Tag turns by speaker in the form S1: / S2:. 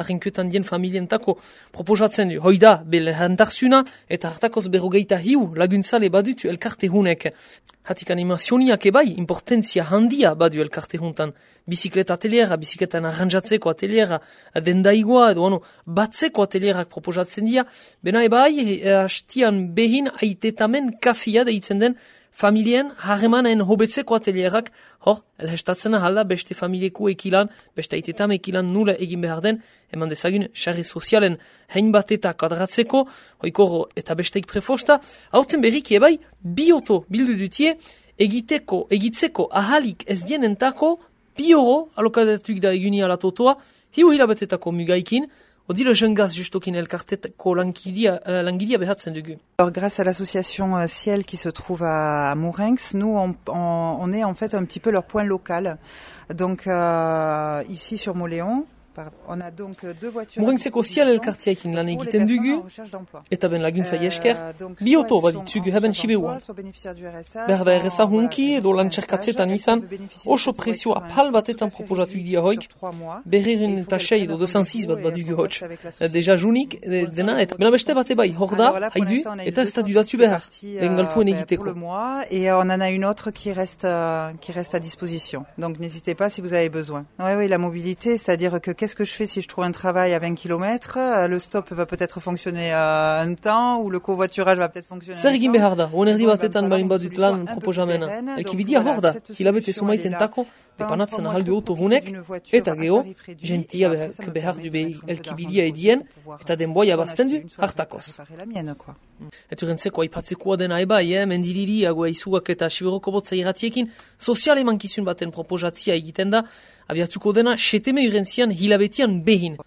S1: arrenkuetan dien familientako proposatzen du. Hoi da, bel handarzuna eta hartakoz berrogeita hiu laguntzale badutu elkarte hunek. Hatik animazioniak ebai, importantzia handia badu elkarte huntan. Bizikleta ateliera, bizikletan arranjatzeko ateliera, dendaigoa edo ano, batzeko atelierak proposatzen dira. Bena ebai, hastian behin aitetamen kafia deitzen den familien harremanen hobetzeko atelierak, hor, elhestatzen ahala beste familieko ekilan, beste aitetam ekilan nula egin behar den, eman dezagun, xarri sozialen hein bat eta kadratzeko, hoikoro eta besteik prefosta, hauten berriki ebai, bioto bildu dutie, egiteko, egitzeko ahalik ez dienentako, bioro alokadetuik da eguni alatotoa, hiu hilabetetako mugaikin, Odile jengaz justokin elkarteko langidia, euh, langidia behatzen dugu.
S2: Alors, grâce à l'association euh, Ciel qui se trouve à, Mourinx, nous on, on, on, est en fait un petit peu leur point local. Donc euh, ici sur Moléon,
S1: Murentzeko zial elkartiaikin lan egiten dugu, eta ben laguntza jesker, bi oto baditzugu heben sibeua. Berda erreza hunki edo lan txerkatzetan izan, oso presio apal batetan proposatu idia hoik, berriren eta sei edo 206 bat badugu hoitz. Deja junik, dena, eta bena beste bate bai, hor da, haidu, eta ez da dudatu behar, bengaltuen egiteko.
S2: Et on en a une autre qui reste, qui reste à disposition. Donc n'hésitez pas si vous avez besoin. Oui, oui, la mobilité, c'est-à-dire que qu'est-ce que je fais si je trouve un travail à 20 km Le stop va peut-être fonctionner euh, un temps, ou le covoiturage va peut-être fonctionner
S1: Zer egin behar da, onerdi batetan balin badut lan proposamena. Elkibidia hor da, hilabete sumaiten tako, depanatzen ahaldu auto hunek, eta geho, gentia behar du behi elkibidia edien, eta denboia bazten du, hartakoz. Eta rentzeko aipatzekoa dena eba, eh? mendiriri, agoa izuak eta siberoko botza irratiekin, soziale mankizun baten proposatzia egiten da, abiatuko dena, seteme urentzian hilabetian behin.